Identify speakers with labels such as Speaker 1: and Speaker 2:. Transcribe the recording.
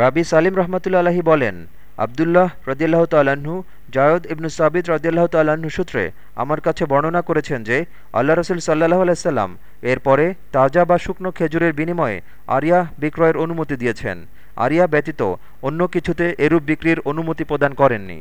Speaker 1: রাবি সালিম রহমতুল্লা আলহি বলেন, আবদুল্লাহ রদিয়াল্লাহ তাল্লাহ্ন জায়দ ইবনু সাবিদ রদিয়াল্লাহ তাল্লাহ্ন সূত্রে আমার কাছে বর্ণনা করেছেন যে আল্লাহ রসুল সাল্লাহ আলাইসাল্লাম এরপরে তাজা বা শুকনো খেজুরের বিনিময়ে আরিয়া বিক্রয়ের অনুমতি দিয়েছেন। আরিয়া ব্যতীত অন্য কিছুতে এরূপ বিক্রির অনুমতি প্রদান করেননি।